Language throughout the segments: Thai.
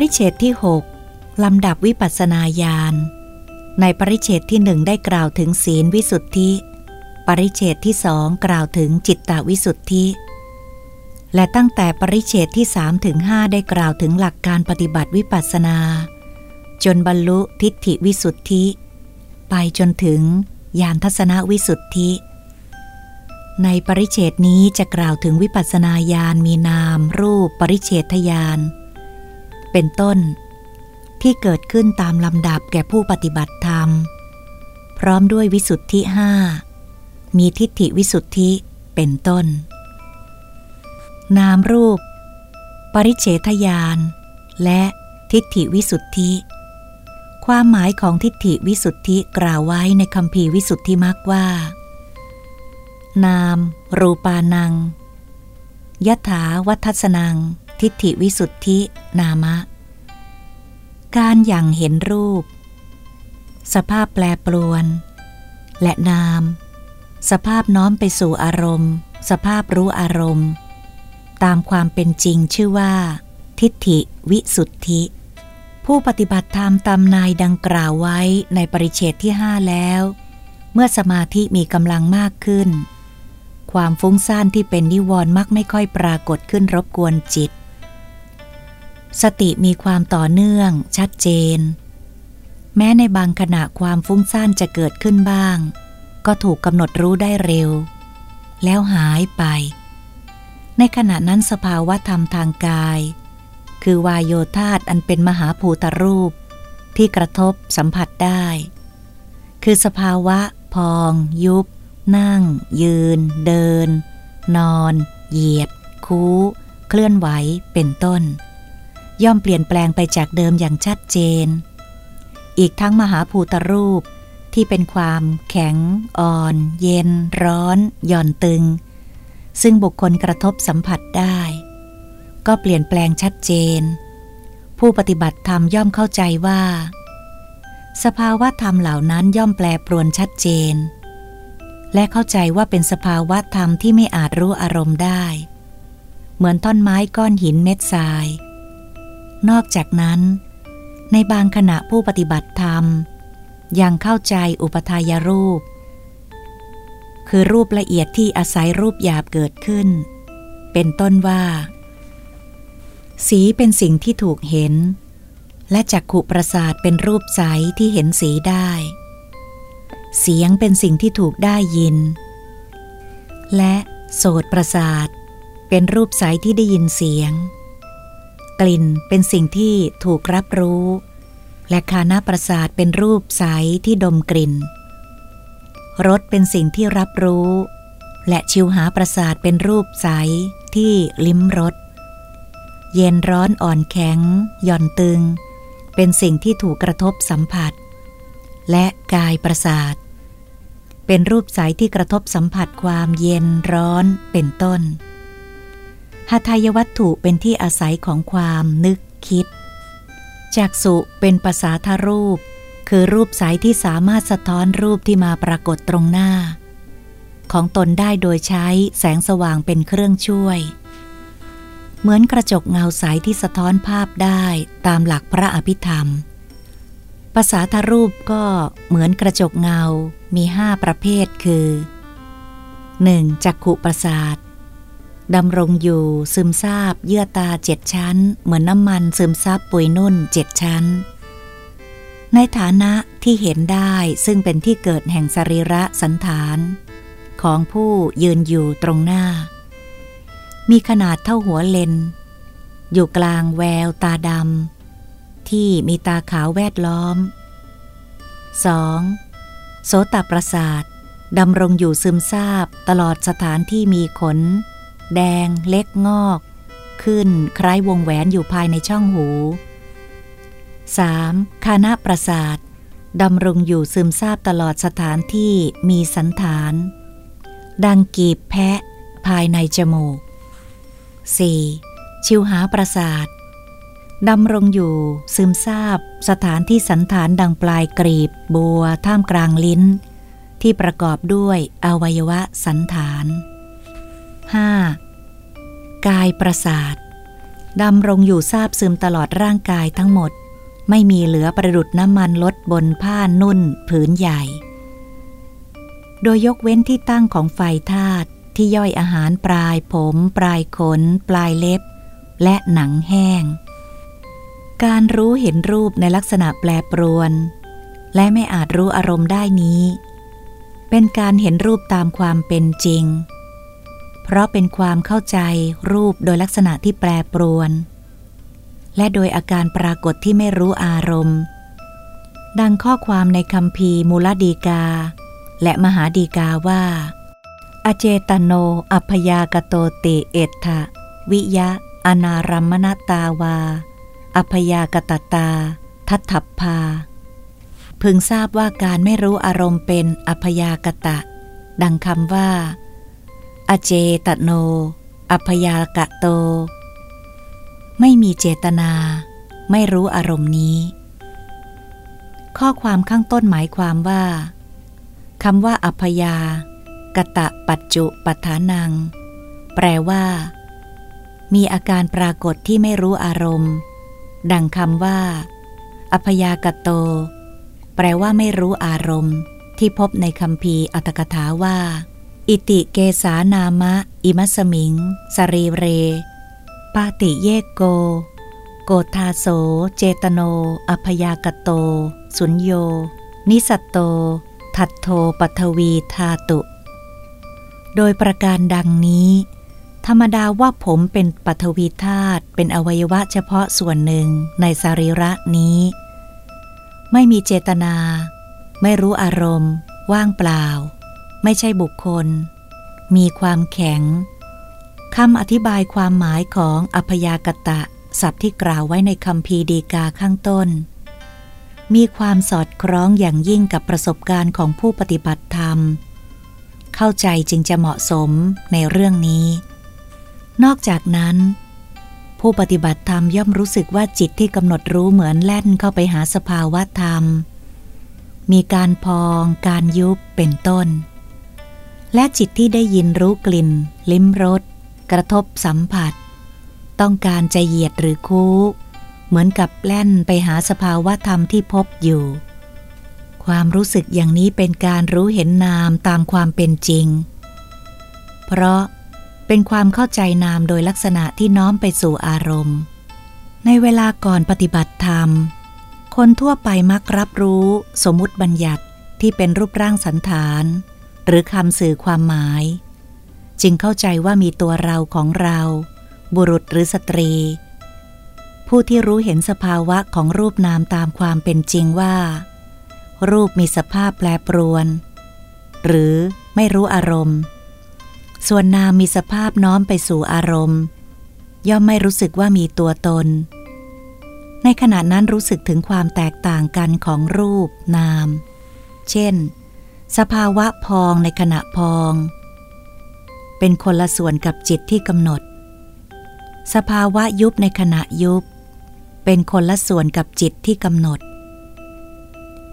ริเฉดที่หกลำดับวิปัสนาญาณ ในปริเฉดที่หนึ่งได้กล่าวถึงศีลวิสุทธิ ปริเฉดที่สองกล่าวถึงจิตตวิสุทธิ และตั้งแต่ปริเฉดที่สามถึงห้าได้กล่าวถึงหลักการปฏิบัติวิปัสนา จนบรรลุทิฏฐิวิสุทธิ ไปจนถึงญาณทัศนวิสุทธิ ในปริเฉดนี้จะกล่าวถึงวิปัสสนาญาณมีนาม รูปปริเฉทญาณ เป็นต้น ที่เกิดขึ้นตามลำดับแก่ผู้ปฏิบัติธรรม พร้อมด้วยวิสุทธิห้ามีทิฏฐิวิสุทธิเป็นต้น นามรูป ปริเฉทญาณและทิฏฐิวิสุทธิ ความหมายของทิฏฐิวิสุทธิกล่าวไว้ในคำพีวิสุทธิมักว่า นาม รูปานังยถาวัฒสนัง ทิฏฐิวิสุทธินามะ การอย่างเห็นรูป สภาพแปรปรวน และนาม สภาพน้อมไปสู่อารมณ์ สภาพรู้อารมณ์ ตามความเป็นจริงชื่อว่า ทิฏฐิวิสุทธิ ผู้ปฏิบัติธรรมตำนายดังกล่าวไว้ในปริเชตที่ห้าแล้ว เมื่อสมาธิมีกำลังมากขึ้นความฟุ้งซ่านที่เป็นนิวรณ์มักไม่ค่อยปรากฏขึ้นรบกวนจิต สติมีความต่อเนื่อง ชัดเจน แม้ในบางขณะความฟุ้งซ่านจะเกิดขึ้นบ้าง ก็ถูกกำหนดรู้ได้เร็ว แล้วหายไป ในขณะนั้นสภาวะธรรมทางกาย คือวายโยธาตอันเป็นมหาภูตรูป ที่กระทบสัมผัสได้ คือสภาวะ พอง ยุบ นั่ง ยืน เดิน นอน เหยียด คู้ เคลื่อนไหวเป็นต้น ย่อมเปลี่ยนแปลงไปจากเดิมอย่างชัดเจน อีกทั้งมหาภูตรูปที่เป็นความแข็ง อ่อน เย็น ร้อน หย่อนตึง ซึ่งบุคคลกระทบสัมผัสได้ ก็เปลี่ยนแปลงชัดเจน ผู้ปฏิบัติธรรมย่อมเข้าใจว่า สภาวะธรรมเหล่านั้นย่อมแปลปรวนชัดเจน และเข้าใจว่าเป็นสภาวะธรรมที่ไม่อาจรู้อารมณ์ได้ เหมือนท่อนไม้ก้อนหินเม็ดทราย นอกจากนั้น ในบางขณะผู้ปฏิบัติธรรม ยังเข้าใจอุปทายรูป คือรูปละเอียดที่อาศัยรูปหยาบเกิดขึ้น เป็นต้นว่า สีเป็นสิ่งที่ถูกเห็น และจักขุประสาทเป็นรูปใสที่เห็นสีได้ เสียงเป็นสิ่งที่ถูกได้ยิน และโสตประสาทเป็นรูปใสที่ได้ยินเสียง กลิ่นเป็นสิ่งที่ถูกรับรู้ และคานาประสาทเป็นรูปใสที่ดมกลิ่น รสเป็นสิ่งที่รับรู้ และชิวหาประสาทเป็นรูปใสที่ลิ้มรส เย็นร้อนอ่อนแข็งหย่อนตึง เป็นสิ่งที่ถูกกระทบสัมผัส และกายประสาท เป็นรูปใสที่กระทบสัมผัสความเย็นร้อนเป็นต้น หทายวัตถุเป็นที่อาศัยของความนึกคิด จากสุเป็นภาษาทรูป คือรูปสายที่สามารถสะท้อนรูปที่มาปรากฏตรงหน้า ของตนได้โดยใช้แสงสว่างเป็นเครื่องช่วย เหมือนกระจกเงาใสที่สะท้อนภาพได้ตามหลักพระอภิธรรมภาษาทรูปก็เหมือนกระจกเงา มีห้าประเภทคือ 1. จักขุประสาท ดำรงอยู่ซึมซาบเยื่อตาเจ็ดชั้น เหมือนน้ำมันซึมซาบปุยนุ่นเจ็ดชั้น ในฐานะที่เห็นได้ซึ่งเป็นที่เกิดแห่งสรีระสันฐาน ของผู้ยืนอยู่ตรงหน้า มีขนาดเท่าหัวเลน อยู่กลางแววตาดำที่มีตาขาวแวดล้อม 2. โสตประสาทดำรงอยู่ซึมซาบตลอดสถานที่มีขน แดงเล็กงอก ขึ้นคล้ายวงแหวนอยู่ภายในช่องหู 3. คานาประสาทดำรงอยู่ซึมซาบตลอดสถานที่มีสันฐาน ดังกีบแพะภายในจมูก 4. ชิวหาประสาทดำรงอยู่ซึมซาบสถานที่สันฐานดังปลายกรีบบัวท่ามกลางลิ้น ที่ประกอบด้วยอวัยวะสันฐาน 5. กายประสาทดำรงอยู่ซาบซึมตลอดร่างกายทั้งหมด ไม่มีเหลือประดุดน้ำมันลดบนผ้านุ่นผืนใหญ่ โดยยกเว้นที่ตั้งของไฟธาตุที่ย่อยอาหารปลายผม ปลายขน ปลายเล็บ และหนังแห้ง การรู้เห็นรูปในลักษณะแปรปรวน และไม่อาจรู้อารมณ์ได้นี้ เป็นการเห็นรูปตามความเป็นจริง เพราะเป็นความเข้าใจรูปโดยลักษณะที่แปรปรวน และโดยอาการปรากฏที่ไม่รู้อารมณ์ ดังข้อความในคำพีมูลดีกา และมหาดีกาว่า อเจตโน อัพยากโตติเอตถะวิยะ อนารัมมณตาวา อัพยากตตา ทัตถพา พึงทราบว่าการไม่รู้อารมณ์เป็นอัพยากตะ ดังคำว่า อเจตโน อัพยากะโต ไม่มีเจตนา ไม่รู้อารมณ์นี้ ข้อความข้างต้นหมายความว่าคำว่า อัพยากตะปัจจุปัฏฐานัง แปลว่า มีอาการปรากฏที่ไม่รู้อารมณ์ ดังคำว่า อัพยากโต แปลว่าไม่รู้อารมณ์ ที่พบในคำพีอัตถกถาว่า อิติเกสานามะ อิมัสมิง สรีเร ปาติเยโก โกธาโส เจตโน อพยากโต สุญโย นิสัตโต ทัตโทปัทวีธาตุ โดยประการดังนี้ ธรรมดาว่าผมเป็นปัทวีธาตุเป็นอวัยวะเฉพาะส่วนหนึ่งในสรีระนี้ ไม่มีเจตนา ไม่รู้อารมณ์ ว่างเปล่า ไม่ใช่บุคคล มีความแข็งคำอธิบายความหมายของอพยากตะศัพท์ที่กล่าวไว้ในคำพีดีกาข้างต้น มีความสอดคล้องอย่างยิ่งกับประสบการณ์ของผู้ปฏิบัติธรรม เข้าใจจึงจะเหมาะสมในเรื่องนี้ นอกจากนั้น ผู้ปฏิบัติธรรมย่อมรู้สึกว่าจิตที่กำหนดรู้เหมือนแล่นเข้าไปหาสภาวะธรรม มีการพอง การยุบเป็นต้น และจิตที่ได้ยินรู้กลิ่น ลิ้มรส กระทบสัมผัส ต้องการจะเหยียดหรือคูเหมือนกับแล่นไปหาสภาวะธรรมที่พบอยู่ ความรู้สึกอย่างนี้เป็นการรู้เห็นนามตามความเป็นจริง เพราะเป็นความเข้าใจนามโดยลักษณะที่น้อมไปสู่อารมณ์ ในเวลาก่อนปฏิบัติธรรม คนทั่วไปมักรับรู้สมมุติบัญญัติที่เป็นรูปร่างสันฐาน หรือคำสื่อความหมาย จึงเข้าใจว่ามีตัวเราของเรา บุรุษหรือสตรี ผู้ที่รู้เห็นสภาวะของรูปนามตามความเป็นจริงว่า รูปมีสภาพแปรปรวน หรือไม่รู้อารมณ์ ส่วนนามมีสภาพน้อมไปสู่อารมณ์ ย่อมไม่รู้สึกว่ามีตัวตน ในขณะนั้นรู้สึกถึงความแตกต่างกันของรูปนาม เช่น สภาวะพองในขณะพอง เป็นคนละส่วนกับจิตที่กำหนด สภาวะยุบในขณะยุบ เป็นคนละส่วนกับจิตที่กำหนด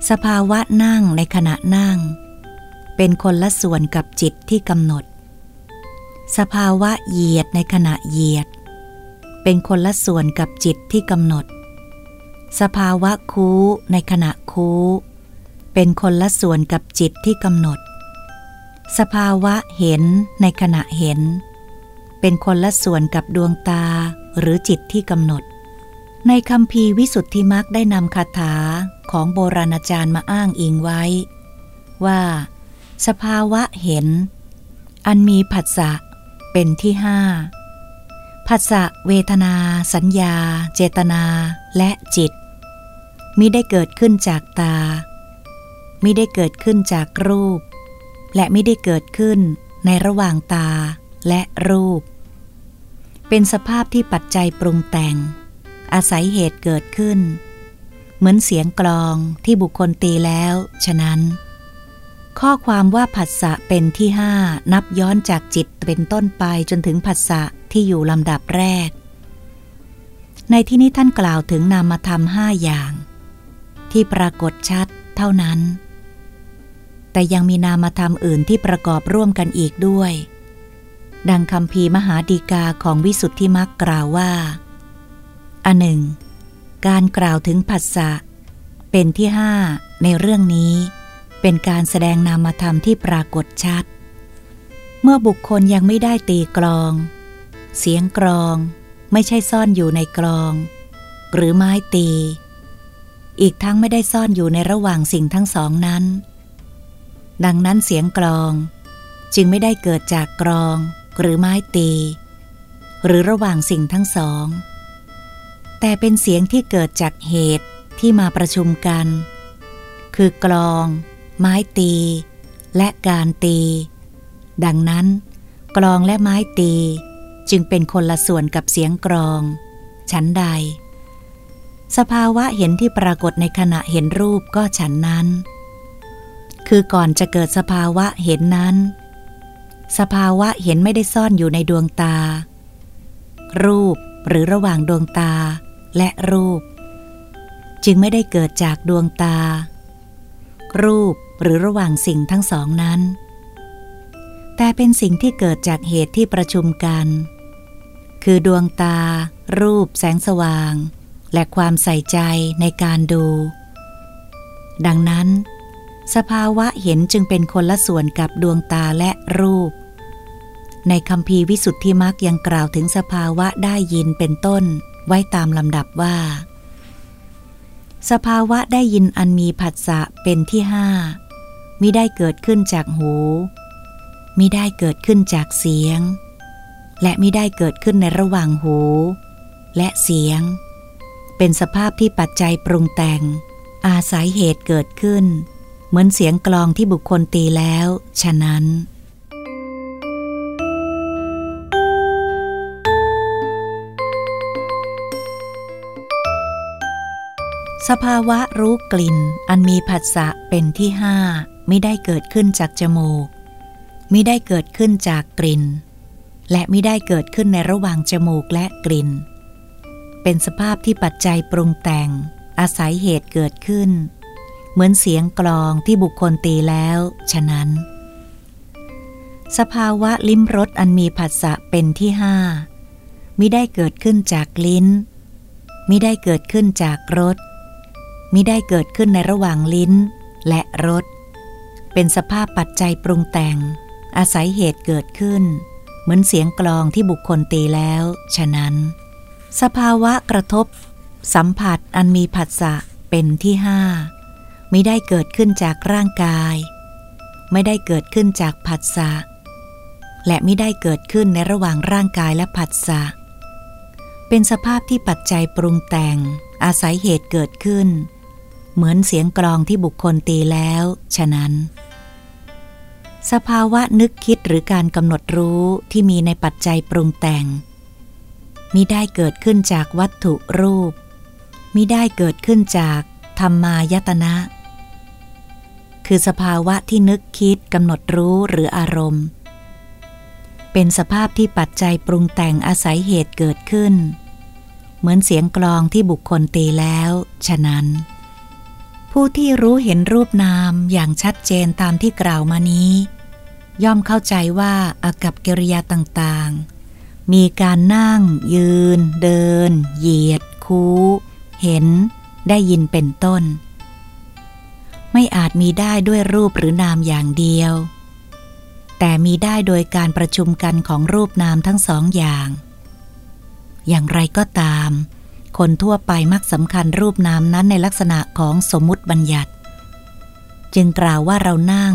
สภาวะนั่งในขณะนั่ง เป็นคนละส่วนกับจิตที่กำหนด สภาวะเหยียดในขณะเหยียด เป็นคนละส่วนกับจิตที่กำหนด สภาวะคูในขณะคู เป็นคนละส่วนกับจิตที่กำหนด สภาวะเห็นในขณะเห็น เป็นคนละส่วนกับดวงตาหรือจิตที่กำหนด ในคำพีวิสุทธิมักได้นำคาถาของโบราณอาจารย์มาอ้างอิงไว้ ว่า สภาวะเห็น อันมีผัสสะเป็นที่ห้าผัสสะเวทนา สัญญา เจตนา และจิตมิได้เกิดขึ้นจากตา ไมิได้เกิดขึ้นจากรูป และไม่ได้เกิดขึ้นในระหว่างตาและรูป เป็นสภาพที่ปัจจัยปรุงแต่ง อาศัยเหตุเกิดขึ้น เหมือนเสียงกลองที่บุคคลตีแล้ว ฉะนั้น ข้อความว่าผัสสะเป็นที่ห้านับย้อนจากจิตเป็นต้นไปจนถึงผัสสะที่อยู่ลำดับแรก ในที่นี้ท่านกล่าวถึงนามธรรมห้าอย่าง ที่ปรากฏชัดเท่านั้น แต่ยังมีนามธรรมอื่นที่ประกอบร่วมกันอีกด้วย ดังคำพีมหาดีกาของวิสุทธิมักกล่าวว่า อันหนึ่ง การกล่าวถึงผัสสะเป็นที่ห้าในเรื่องนี้ เป็นการแสดงนามธรรมที่ปรากฏชัด เมื่อบุคคลยังไม่ได้ตีกลอง เสียงกรองไม่ใช่ซ่อนอยู่ในกลอง หรือไม้ตี อีกทั้งไม่ได้ซ่อนอยู่ในระหว่างสิ่งทั้งสองนั้น ดังนั้นเสียงกลอง จึงไม่ได้เกิดจากกรองหรือไม้ตี หรือระหว่างสิ่งทั้งสอง แต่เป็นเสียงที่เกิดจากเหตุที่มาประชุมกัน คือกลอง ไม้ตี และการตี ดังนั้น กลองและไม้ตี จึงเป็นคนละส่วนกับเสียงกรอง ฉันใด สภาวะเห็นที่ปรากฏในขณะเห็นรูปก็ฉันนั้น คือก่อนจะเกิดสภาวะเห็นนั้น สภาวะเห็นไม่ได้ซ่อนอยู่ในดวงตา รูปหรือระหว่างดวงตาและรูป จึงไม่ได้เกิดจากดวงตา รูปหรือระหว่างสิ่งทั้งสองนั้น แต่เป็นสิ่งที่เกิดจากเหตุที่ประชุมกัน คือดวงตา รูป แสงสว่าง และความใส่ใจในการดู ดังนั้น สภาวะเห็นจึงเป็นคนละส่วนกับดวงตาและรูป ในคำพีวิสุทธิมักยังกล่าวถึงสภาวะได้ยินเป็นต้นไว้ตามลำดับว่า สภาวะได้ยินอันมีผัสสะเป็นที่ห้ามิได้เกิดขึ้นจากหู มิได้เกิดขึ้นจากเสียง และม่ได้เกิดขึ้นในระหว่างหู และเสียง เป็นสภาพที่ปัจจัยปรุงแต่ง อาศัยเหตุเกิดขึ้น เหมือนเสียงกลองที่บุคคลตีแล้ว ฉะนั้น สภาวะรู้กลิ่น อันมีผัสสะเป็นที่ห้าไม่ได้เกิดขึ้นจากจมูกไม่ได้เกิดขึ้นจากกลิ่น และไม่ได้เกิดขึ้นในระหว่างจมูกและกลิ่น เป็นสภาพที่ปัจจัยปรุงแต่ง อาศัยเหตุเกิดขึ้น เหมือนเสียงกลองที่บุคคลตีแล้ว ฉะนั้น สภาวะลิ้มรสอันมีผัสสะเป็นที่ห้ามิได้เกิดขึ้นจากลิ้น มิได้เกิดขึ้นจากรส มิได้เกิดขึ้นในระหว่างลิ้นและรส เป็นสภาพปัจจัยปรุงแต่ง อาศัยเหตุเกิดขึ้น เหมือนเสียงกลองที่บุคคลตีแล้ว ฉะนั้น สภาวะกระทบ สัมผัสอันมีผัสสะเป็นที่ห้า ไม่ได้เกิดขึ้นจากร่างกาย ไม่ได้เกิดขึ้นจากผัสสะและไม่ได้เกิดขึ้นในระหว่างร่างกายและผัสสะเป็นสภาพที่ปัจจัยปรุงแต่ง อาศัยเหตุเกิดขึ้น เหมือนเสียงกลองที่บุคคลตีแล้ว ฉะนั้น สภาวะนึกคิดหรือการกำหนดรู้ที่มีในปัจจัยปรุงแต่งมิได้เกิดขึ้นจากวัตถุรูปมิได้เกิดขึ้นจากธรรมายตนะ คือสภาวะที่นึกคิดกำหนดรู้หรืออารมณ์ เป็นสภาพที่ปัจจัยปรุงแต่งอาศัยเหตุเกิดขึ้น เหมือนเสียงกลองที่บุคคลตีแล้ว ฉะนั้น ผู้ที่รู้เห็นรูปนามอย่างชัดเจนตามที่กล่าวมานี้ ย่อมเข้าใจว่าอากับกิริยาต่างๆ มีการนั่ง ยืน เดิน เหยียด คูเห็น ได้ยินเป็นต้น ไม่อาจมีได้ด้วยรูปหรือนามอย่างเดียว แต่มีได้โดยการประชุมกันของรูปนามทั้งสองอย่าง อย่างไรก็ตาม คนทั่วไปมักสำคัญรูปนามนั้นในลักษณะของสมมุติบัญญัติ จึงกล่าวว่าเรานั่ง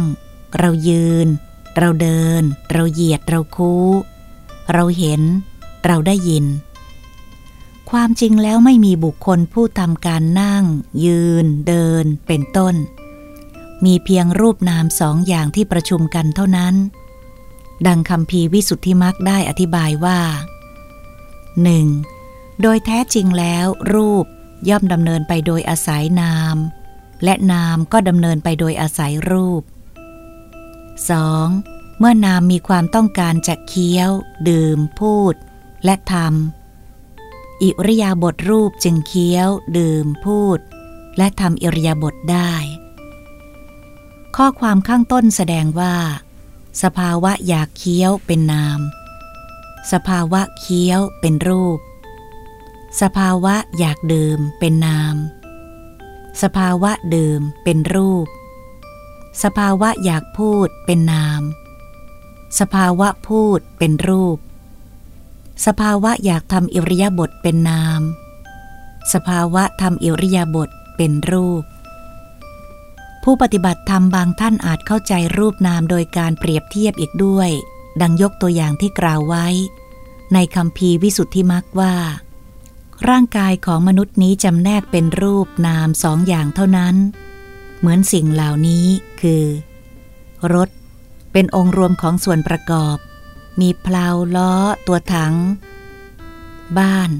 เรายืน เราเดิน เราเหยียด เราคู้ เราเห็น เราได้ยินความจริงแล้วไม่มีบุคคลผู้ทำการนั่ง ยืน เดินเป็นต้น มีเพียงรูปนามสองอย่างที่ประชุมกันเท่านั้น ดังคำพีวิสุทธิมักได้อธิบายว่าหนึ่งโดยแท้จริงแล้วรูปย่อมดำเนินไปโดยอาศัยนาม และนามก็ดำเนินไปโดยอาศัยรูป 2. เมื่อนามมีความต้องการจะเคี้ยว ดื่ม พูด และทำอิริยาบถรูปจึงเคี้ยว ดื่ม พูด และทำอิริยาบถได้ ข้อความข้างต้นแสดงว่า สภาวะอยากเคี้ยวเป็นนาม สภาวะเคี้ยวเป็นรูป สภาวะอยากดื่มเป็นนาม สภาวะดื่มเป็นรูป สภาวะอยากพูดเป็นนาม สภาวะพูดเป็นรูป สภาวะอยากทำอิริยาบถเป็นนาม สภาวะทำอิริยาบถเป็นรูป ผู้ปฏิบัติธรรมบางท่านอาจเข้าใจรูปนามโดยการเปรียบเทียบอีกด้วย ดังยกตัวอย่างที่กล่าวไว้ ในคำพีวิสุทธิมักว่า ร่างกายของมนุษย์นี้จำแนกเป็นรูปนามสองอย่างเท่านั้น เหมือนสิ่งเหล่านี้คือ รถ เป็นองค์รวมของส่วนประกอบ มีเพลาล้อ ตัวถัง บ้าน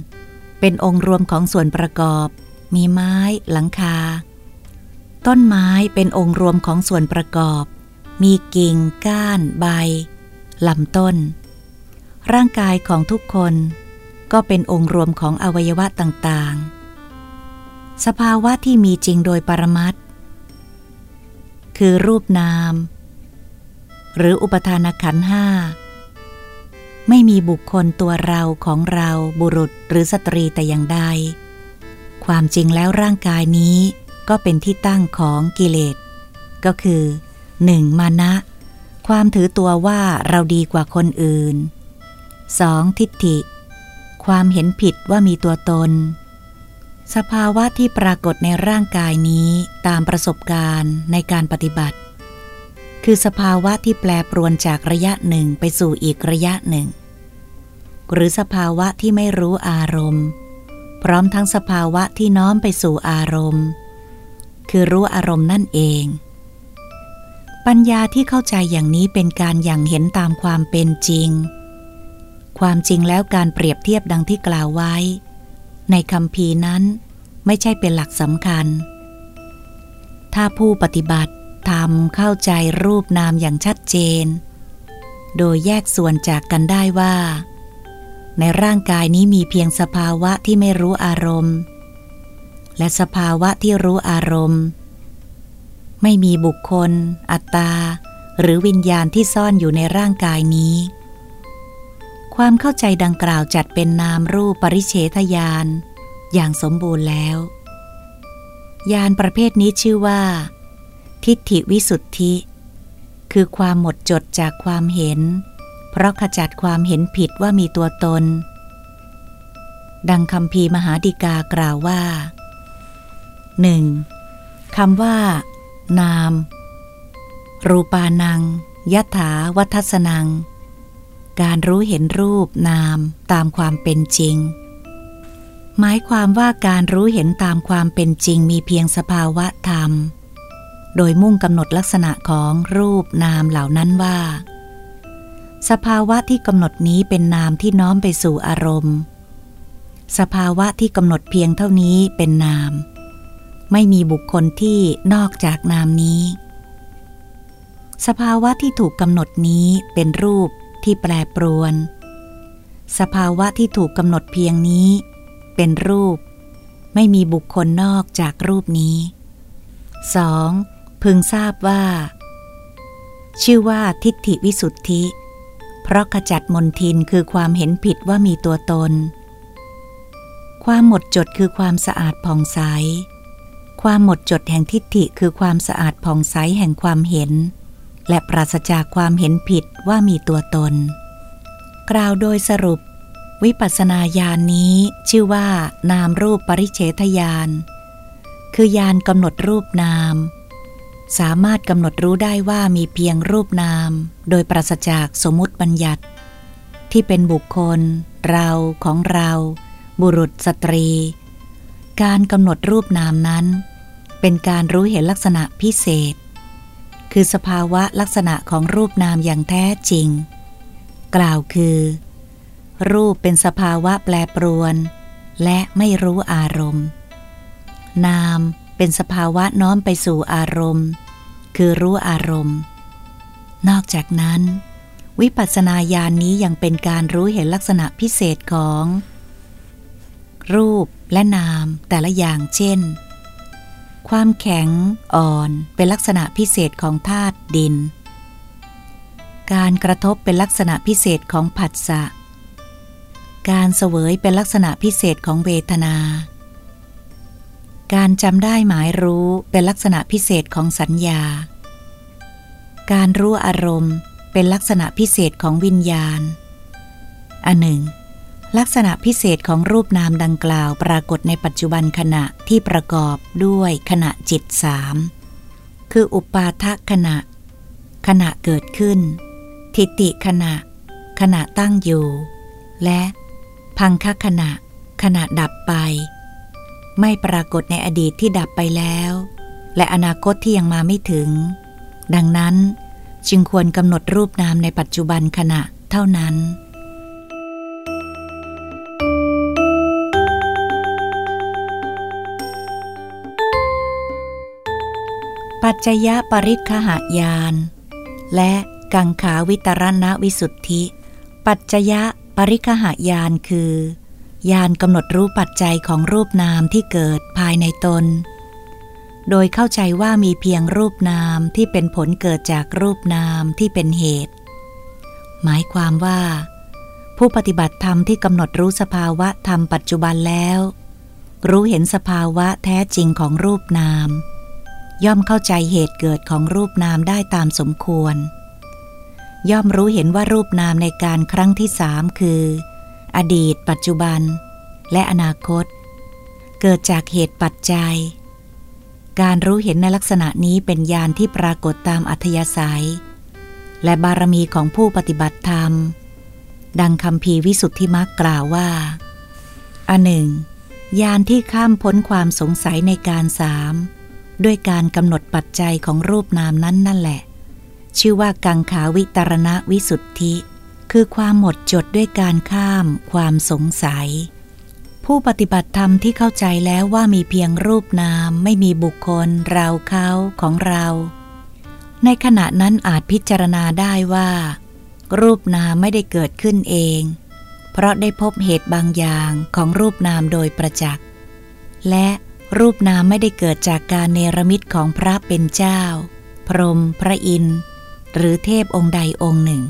เป็นองค์รวมของส่วนประกอบ มีไม้ หลังคา ต้นไม้เป็นองค์รวมของส่วนประกอบ มีกิ่ง ก้าน ใบลำต้น ร่างกายของทุกคน ก็เป็นองค์รวมของอวัยวะต่างๆ สภาวะที่มีจริงโดยปรมัตคือรูปนาม หรืออุปทานขันห้าไม่มีบุคคลตัวเราของเราบุรุษหรือสตรีแต่อย่างใด ความจริงแล้วร่างกายนี้ ก็เป็นที่ตั้งของกิเลส ก็คือ 1. มานะ ความถือตัวว่าเราดีกว่าคนอื่น 2. ทิฏฐิ ความเห็นผิดว่ามีตัวตน สภาวะที่ปรากฏในร่างกายนี้ตามประสบการณ์ในการปฏิบัติ คือสภาวะที่แปรปรวนจากระยะหนึ่งไปสู่อีกระยะหนึ่ง หรือสภาวะที่ไม่รู้อารมณ์ พร้อมทั้งสภาวะที่น้อมไปสู่อารมณ์ คือรู้อารมณ์นั่นเอง ปัญญาที่เข้าใจอย่างนี้เป็นการอย่างเห็นตามความเป็นจริง ความจริงแล้วการเปรียบเทียบดังที่กล่าวไว้ ในคำพีนั้นไม่ใช่เป็นหลักสำคัญ ถ้าผู้ปฏิบัติทำเข้าใจรูปนามอย่างชัดเจน โดยแยกส่วนจากกันได้ว่า ในร่างกายนี้มีเพียงสภาวะที่ไม่รู้อารมณ์ และสภาวะที่รู้อารมณ์ ไม่มีบุคคล อัตตา หรือวิญญาณที่ซ่อนอยู่ในร่างกายนี้ ความเข้าใจดังกล่าวจัดเป็นนามรูปปริเฉทญาณอย่างสมบูรณ์แล้วญาณประเภทนี้ชื่อว่า ทิฏฐิวิสุทธิ คือความหมดจดจากความเห็น เพราะขจัดความเห็นผิดว่ามีตัวตน ดังคำพีมหาดิกากล่าวว่า หนึ่งคำว่า นาม รูปานังยถาวัทสนัง การรู้เห็นรูปนามตามความเป็นจริง หมายความว่าการรู้เห็นตามความเป็นจริงมีเพียงสภาวะธรรม โดยมุ่งกำหนดลักษณะของรูปนามเหล่านั้นว่า สภาวะที่กำหนดนี้เป็นนามที่น้อมไปสู่อารมณ์ สภาวะที่กำหนดเพียงเท่านี้เป็นนาม ไม่มีบุคคลที่นอกจากนามนี้ สภาวะที่ถูกกำหนดนี้เป็นรูปที่แปรปรวน สภาวะที่ถูกกำหนดเพียงนี้ เป็นรูป ไม่มีบุคคลนอกจากรูปนี้ 2. พึงทราบว่า ชื่อว่าทิฏฐิวิสุทธิ เพราะขจัดมนทินคือความเห็นผิดว่ามีตัวตน ความหมดจดคือความสะอาดผ่องใส ความหมดจดแห่งทิฏฐิคือความสะอาดผ่องใสแห่งความเห็น และปราศจากความเห็นผิดว่ามีตัวตน กล่าวโดยสรุป วิปัสสนาญาณนนี้ชื่อว่านามรูปปริเฉทญาณคือญาณกำหนดรูปนาม สามารถกำหนดรู้ได้ว่ามีเพียงรูปนาม โดยปราศจากสมมติบัญญัติ ที่เป็นบุคคล เราของเรา บุรุษสตรี การกำหนดรูปนามนั้น เป็นการรู้เห็นลักษณะพิเศษ คือสภาวะลักษณะของรูปนามอย่างแท้จริง กล่าวคือ รูปเป็นสภาวะแปรปรวน และไม่รู้อารมณ์ นามเป็นสภาวะน้อมไปสู่อารมณ์ คือรู้อารมณ์ นอกจากนั้น วิปัสสนาญาณนนี้ยังเป็นการรู้เห็นลักษณะพิเศษของ รูปและนามแต่ละอย่างเช่น ความแข็งอ่อนเป็นลักษณะพิเศษของธาตุดิน การกระทบเป็นลักษณะพิเศษของผัสสะ การเสวยเป็นลักษณะพิเศษของเวทนา การจำได้หมายรู้เป็นลักษณะพิเศษของสัญญา การรู้อารมณ์เป็นลักษณะพิเศษของวิญญาณ อันหนึ่ง ลักษณะพิเศษของรูปนามดังกล่าวปรากฏในปัจจุบันขณะที่ประกอบด้วยขณะจิตสามคืออุปาทขณะ ขณะเกิดขึ้น ทิติขณะ ขณะตั้งอยู่ และพังคขณะ ขณะดับไป ไม่ปรากฏในอดีตที่ดับไปแล้ว และอนาคตที่ยังมาไม่ถึง ดังนั้นจึงควรกำหนดรูปนามในปัจจุบันขณะเท่านั้น ปัจจยปริคหายาน และกังขาวิตรณวิสุทธิ ปัจจยปริคหายานคือ ยานกำหนดรู้ปัจจัยของรูปนามที่เกิดภายในตน โดยเข้าใจว่ามีเพียงรูปนามที่เป็นผลเกิดจากรูปนามที่เป็นเหตุ หมายความว่า ผู้ปฏิบัติธรรมที่กำหนดรู้สภาวะธรรมปัจจุบันแล้ว รู้เห็นสภาวะแท้จริงของรูปนาม ย่อมเข้าใจเหตุเกิดของรูปนามได้ตามสมควร ย่อมรู้เห็นว่ารูปนามในการครั้งที่สามคือ อดีต ปัจจุบัน และอนาคต เกิดจากเหตุปัจจัย การรู้เห็นในลักษณะนี้เป็นญาณที่ปรากฏตามอัธยาศัย และบารมีของผู้ปฏิบัติธรรม ดังคำพีวิสุทธิมักกล่าวว่า อันหนึ่ง ญาณที่ข้ามพ้นความสงสัยในการสาม ด้วยการกำหนดปัจจัยของรูปนามนั้นนั่นแหละ ชื่อว่ากังขาวิตรณวิสุทธิ คือความหมดจดด้วยการข้ามความสงสัย ผู้ปฏิบัติธรรมที่เข้าใจแล้วว่ามีเพียงรูปนามไม่มีบุคคล เราเขาของเรา ในขณะนั้นอาจพิจารณาได้ว่า รูปนามไม่ได้เกิดขึ้นเอง เพราะได้พบเหตุบางอย่างของรูปนามโดยประจักษ์และ รูปนามไม่ได้เกิดจากการเนรมิตของพระเป็นเจ้า พรหมพระอินทร์หรือเทพองค์ใดองค์หนึ่ง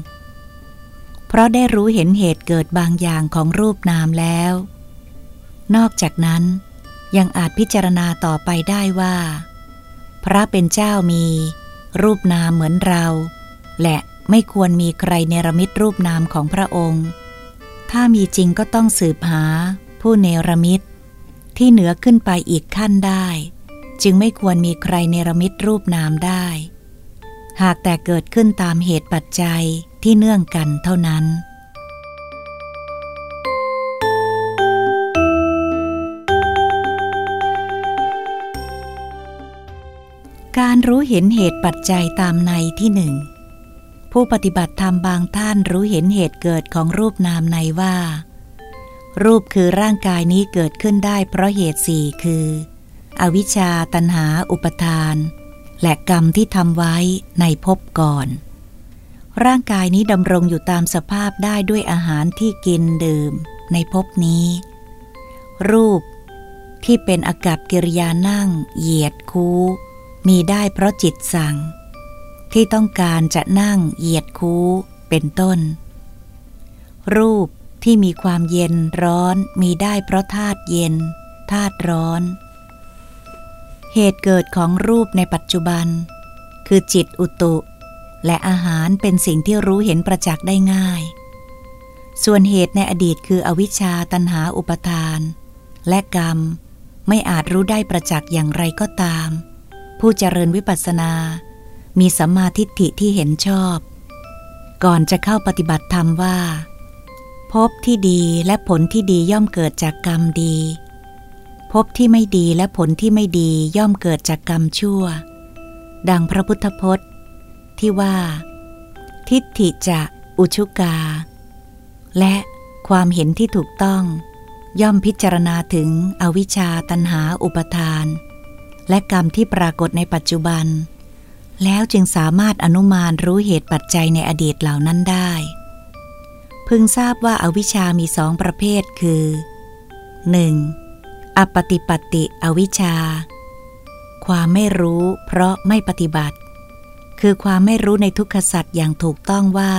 เพราะได้รู้เห็นเหตุเกิดบางอย่างของรูปนามแล้ว นอกจากนั้นยังอาจพิจารณาต่อไปได้ว่า พระเป็นเจ้ามี รูปนามเหมือนเรา และไม่ควรมีใครเนรมิตรูปนามของพระองค์ ถ้ามีจริงก็ต้องสืบหา ผู้เนรมิต ที่เหนือขึ้นไปอีกขั้นได้ จึงไม่ควรมีใครเนรมิตรูปนามได้ หากแต่เกิดขึ้นตามเหตุปัจจัยที่เนื่องกันเท่านั้น การรู้เห็นเหตุปัจจัยตามในที่หนึ่งผู้ปฏิบัติธรรมบางท่านรู้เห็นเหตุเกิดของรูปนามในว่า รูปคือร่างกายนี้เกิดขึ้นได้เพราะเหตุสี่คือ อวิชชาตันหาอุปทาน และกรรมที่ทำไว้ในภพก่อน ร่างกายนี้ดำรงอยู่ตามสภาพได้ด้วยอาหารที่กินดื่มในภพนี้ รูปที่เป็นอากับกิริยานั่ง เหยียดคูมีได้เพราะจิตสั่ง ที่ต้องการจะนั่งเหยียดคูเป็นต้น รูป ที่มีความเย็นร้อนมีได้เพราะธาตุเย็นธาตุร้อน เหตุเกิดของรูปในปัจจุบัน คือจิตอุตุ และอาหารเป็นสิ่งที่รู้เห็นประจักษ์ได้ง่าย ส่วนเหตุในอดีตคืออวิชชาตันหาอุปทาน และกรรมไม่อาจรู้ได้ประจักษ์อย่างไรก็ตาม ผู้เจริญวิปัสสนา มีสัมมาทิฏฐิที่เห็นชอบ ก่อนจะเข้าปฏิบัติธรรมว่า พบที่ดีและผลที่ดีย่อมเกิดจากกรรมดี พบที่ไม่ดีและผลที่ไม่ดีย่อมเกิดจากกรรมชั่ว ดังพระพุทธพจน์ ที่ว่า ทิฏฐิจะอุชุกา และความเห็นที่ถูกต้อง ย่อมพิจารณาถึงอวิชชาตันหาอุปทาน และกรรมที่ปรากฏในปัจจุบัน แล้วจึงสามารถอนุมานรู้เหตุปัจจัยในอดีตเหล่านั้นได้ พึงทราบว่าอาวิชามีสองประเภทคือ 1. อปฏิปติอวิชา ความไม่รู้เพราะไม่ปฏิบัติ คือความไม่รู้ในทุกขสัตว์อย่างถูกต้องว่า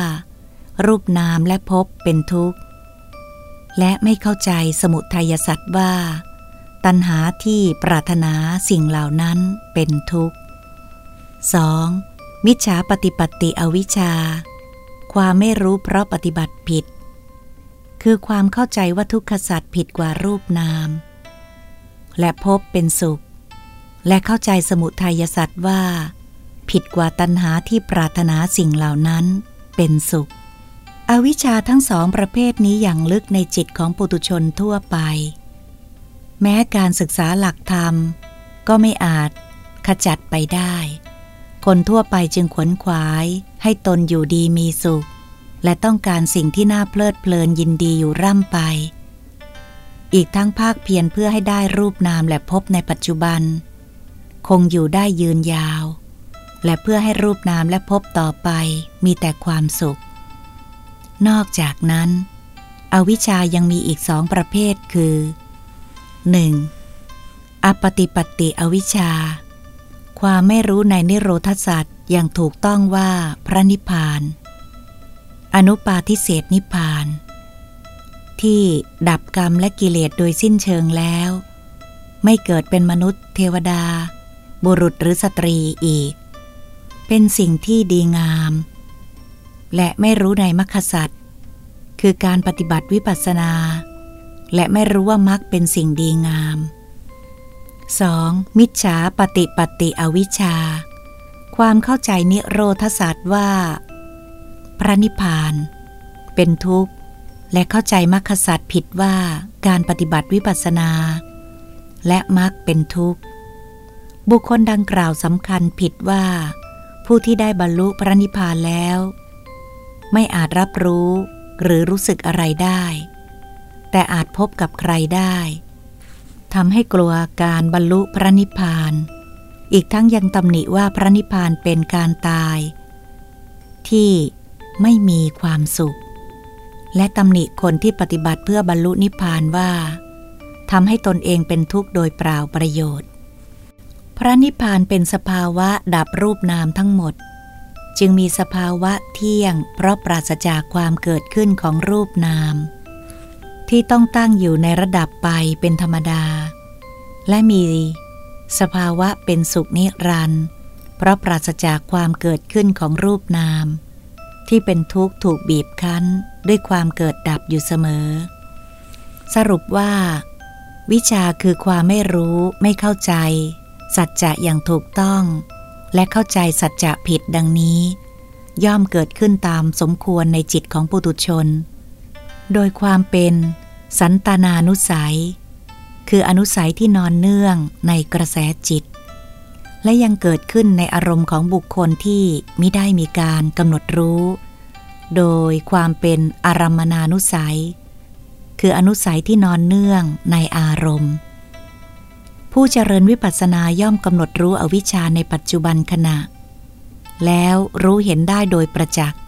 รูปนามและภพเป็นทุกข์ และไม่เข้าใจสมุทัยสัตว์ว่า ตัณหาที่ปรารถนาสิ่งเหล่านั้นเป็นทุกข์ 2. มิจฉาปฏิปติอวิชชา ความไม่รู้เพราะปฏิบัติผิด คือความเข้าใจว่าทุกขสัตว์ผิดกว่ารูปนาม และพบเป็นสุข และเข้าใจสมุทัยสัตว์ว่า ผิดกว่าตัณหาที่ปรารถนาสิ่งเหล่านั้นเป็นสุข อวิชชาทั้งสองประเภทนี้อย่างลึกในจิตของปุตุชนทั่วไป แม้การศึกษาหลักธรรม ก็ไม่อาจขจัดไปได้ คนทั่วไปจึงขวนขวาย ให้ตนอยู่ดีมีสุข และต้องการสิ่งที่น่าเพลิดเพลินยินดีอยู่ร่ำไป อีกทั้งภาคเพียรเพื่อให้ได้รูปนามและพบในปัจจุบัน คงอยู่ได้ยืนยาว และเพื่อให้รูปนามและพบต่อไปมีแต่ความสุข นอกจากนั้น อวิชายังมีอีกสองประเภทคือ 1. อปฏิปติอวิชชา ความไม่รู้ในนิโรธสัตว์อย่างถูกต้องว่าพระนิพพาน อนุปาทิเศษนิพพาน ที่ดับกรรมและกิเลสโดยสิ้นเชิงแล้ว ไม่เกิดเป็นมนุษย์ เทวดา บุรุษหรือสตรีอีก เป็นสิ่งที่ดีงาม และไม่รู้ในมรรคสัตว์คือการปฏิบัติวิปัสสนา และไม่รู้ว่ามรรคเป็นสิ่งดีงาม 2. มิจฉาปฏิปติอวิชชา ความเข้าใจนิโรธศาสตร์ว่า พระนิพพาน เป็นทุกข์ และเข้าใจมรรคสัตว์ผิดว่าการปฏิบัติวิปัสสนา และมรรคเป็นทุกข์ บุคคลดังกล่าวสำคัญผิดว่า ผู้ที่ได้บรรลุพระนิพพานแล้ว ไม่อาจรับรู้หรือรู้สึกอะไรได้ แต่อาจพบกับใครได้ ทำให้กลัวการบรรลุพระนิพพาน อีกทั้งยังตำหนิว่าพระนิพพานเป็นการตาย ที่ไม่มีความสุข และตำหนิคนที่ปฏิบัติเพื่อบรรลุนิพพานว่าทำให้ตนเองเป็นทุกข์โดยเปล่าประโยชน์ พระนิพพานเป็นสภาวะดับรูปนามทั้งหมด จึงมีสภาวะเที่ยง เพราะปราศจากความเกิดขึ้นของรูปนาม ที่ต้องตั้งอยู่ในระดับไปเป็นธรรมดา และมีสภาวะเป็นสุขนิรันดร์เพราะปราศจากความเกิดขึ้นของรูปนาม ที่เป็นทุกข์ถูกบีบคั้นด้วยความเกิดดับอยู่เสมอ สรุปว่า วิชาคือความไม่รู้ไม่เข้าใจ สัจจะอย่างถูกต้อง และเข้าใจสัจจะผิดดังนี้ ย่อมเกิดขึ้นตามสมควรในจิตของปุตุชน โดยความเป็นสันตานานุสัย คืออนุสัยที่นอนเนื่องในกระแสจิต และยังเกิดขึ้นในอารมณ์ของบุคคลที่ไม่ได้มีการกำหนดรู้ โดยความเป็นอารมนานุสัย คืออนุสัยที่นอนเนื่องในอารมณ์ ผู้เจริญวิปัสสนาย่อมกำหนดรู้อวิชชาในปัจจุบันขณะ แล้วรู้เห็นได้โดยประจักษ์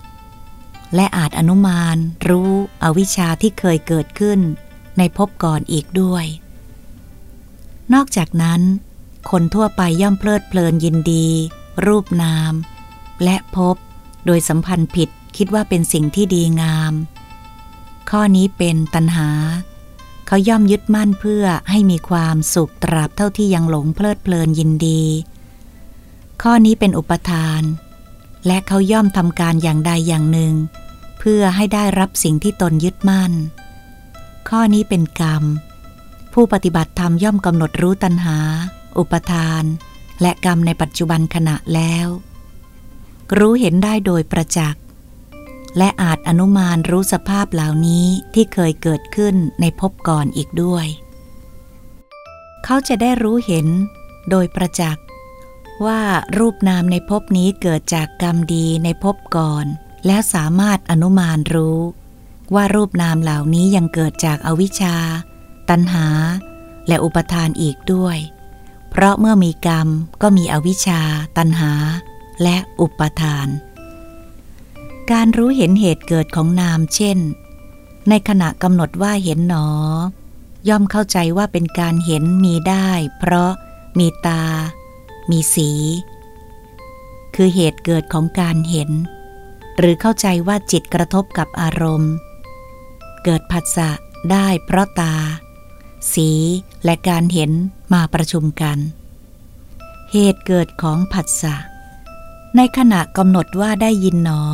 และอาจอนุมานรู้อวิชชาที่เคยเกิดขึ้น ในภพก่อนอีกด้วย นอกจากนั้น คนทั่วไปย่อมเพลิดเพลินยินดี รูปนาม และพบ โดยสัมพันธ์ผิดคิดว่าเป็นสิ่งที่ดีงาม ข้อนี้เป็นตัณหา เขาย่อมยึดมั่นเพื่อให้มีความสุขตราบเท่าที่ยังหลงเพลิดเพลินยินดี ข้อนี้เป็นอุปทาน และเขาย่อมทำการอย่างใดอย่างหนึ่ง เพื่อให้ได้รับสิ่งที่ตนยึดมั่น ข้อนี้เป็นกรรม ผู้ปฏิบัติธรรมย่อมกำหนดรู้ตัณหา อุปทาน และกรรมในปัจจุบันขณะแล้ว รู้เห็นได้โดยประจักษ์ และอาจอนุมานรู้สภาพเหล่านี้ที่เคยเกิดขึ้นในภพก่อนอีกด้วย เขาจะได้รู้เห็นโดยประจักษ์ ว่ารูปนามในภพนี้เกิดจากกรรมดีในภพก่อน แล้วสามารถอนุมานรู้ ว่ารูปนามเหล่านี้ยังเกิดจากอวิชชา ตัณหา และอุปทานอีกด้วย เพราะเมื่อมีกรรมก็มีอวิชชา ตัณหา และอุปทาน การรู้เห็นเหตุเกิดของนามเช่น ในขณะกำหนดว่าเห็นหนอ ย่อมเข้าใจว่าเป็นการเห็นมีได้ เพราะมีตา มีสี คือเหตุเกิดของการเห็น หรือเข้าใจว่าจิตกระทบกับอารมณ์ เกิดผัสสะได้เพราะตา สีและการเห็นมาประชุมกัน เหตุเกิดของผัสสะในขณะกำหนดว่าได้ยินหนอ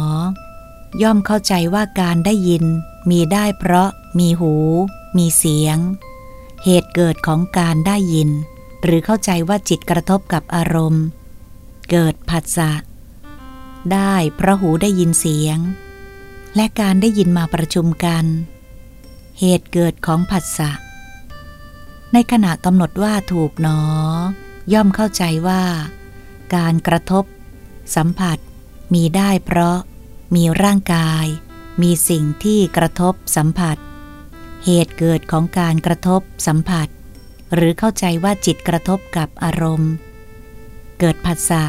ย่อมเข้าใจว่าการได้ยินมีได้เพราะมีหู มีเสียง เหตุเกิดของการได้ยิน หรือเข้าใจว่าจิตกระทบกับอารมณ์ เกิดผัสสะได้เพราะหูได้ยินเสียง และการได้ยินมาประชุมกัน เหตุเกิดของผัสสะในขณะกำหนดว่าถูกหนอย่อมเข้าใจว่า การกระทบ สัมผัส มีได้เพราะ มีร่างกาย มีสิ่งที่กระทบสัมผัส เหตุเกิดของการกระทบสัมผัส หรือเข้าใจว่าจิตกระทบกับอารมณ์ เกิดผัสสะ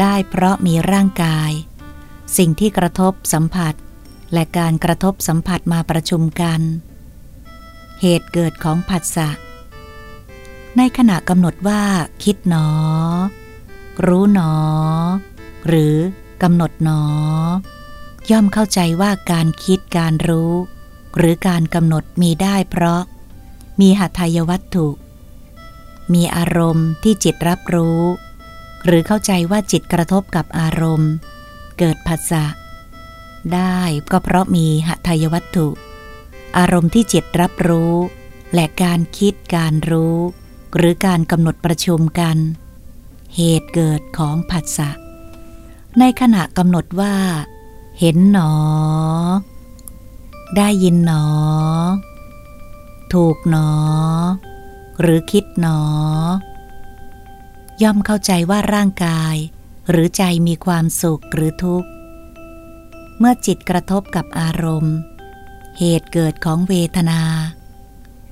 ได้เพราะมีร่างกาย สิ่งที่กระทบสัมผัส และการกระทบสัมผัสมาประชุมกัน เหตุเกิดของผัสสะในขณะกำหนดว่า คิดหนอ รู้หนอ หรือกำหนดหนอ ย่อมเข้าใจว่าการคิดการรู้ หรือการกำหนดมีได้เพราะ มีหัตถยวัตถุ มีอารมณ์ที่จิตรับรู้ หรือเข้าใจว่าจิตกระทบกับอารมณ์ เกิดผัสสะได้ก็เพราะมีหัตถยวัตถุ อารมณ์ที่จิตรับรู้ และการคิดการรู้ หรือการกำหนดประชุมกัน เหตุเกิดของผัสสะในขณะกำหนดว่า เห็นหนอ ได้ยินหนอ ถูกหนอ หรือคิดหนอย่อมเข้าใจว่าร่างกาย หรือใจมีความสุขหรือทุกข์ เมื่อจิตกระทบกับอารมณ์ เหตุเกิดของเวทนา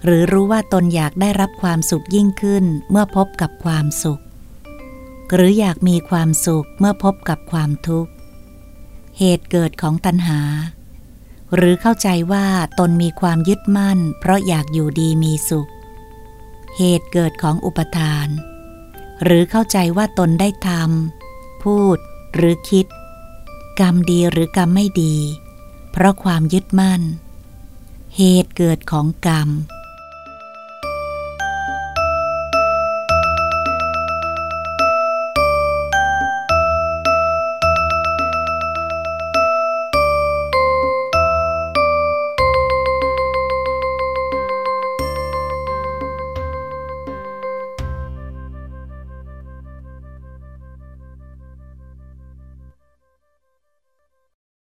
หรือรู้ว่าตนอยากได้รับความสุขยิ่งขึ้นเมื่อพบกับความสุข หรืออยากมีความสุขเมื่อพบกับความทุกข์ เหตุเกิดของตัณหา หรือเข้าใจว่าตนมีความยึดมั่น เพราะอยากอยู่ดีมีสุข เหตุเกิดของอุปทาน หรือเข้าใจว่าตนได้ทำพูดหรือคิด กรรมดีหรือกรรมไม่ดี เพราะความยึดมั่น เหตุเกิดของกรรม